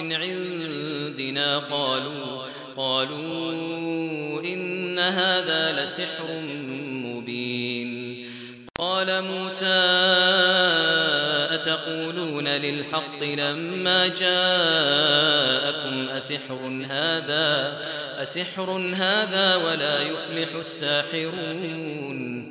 من عندنا قالوا قالوا إن هذا لسحر مبين. قال موسى أتقولون للحق لما جاءكم أسحر هذا أسحر هذا ولا يفلح الساحرون.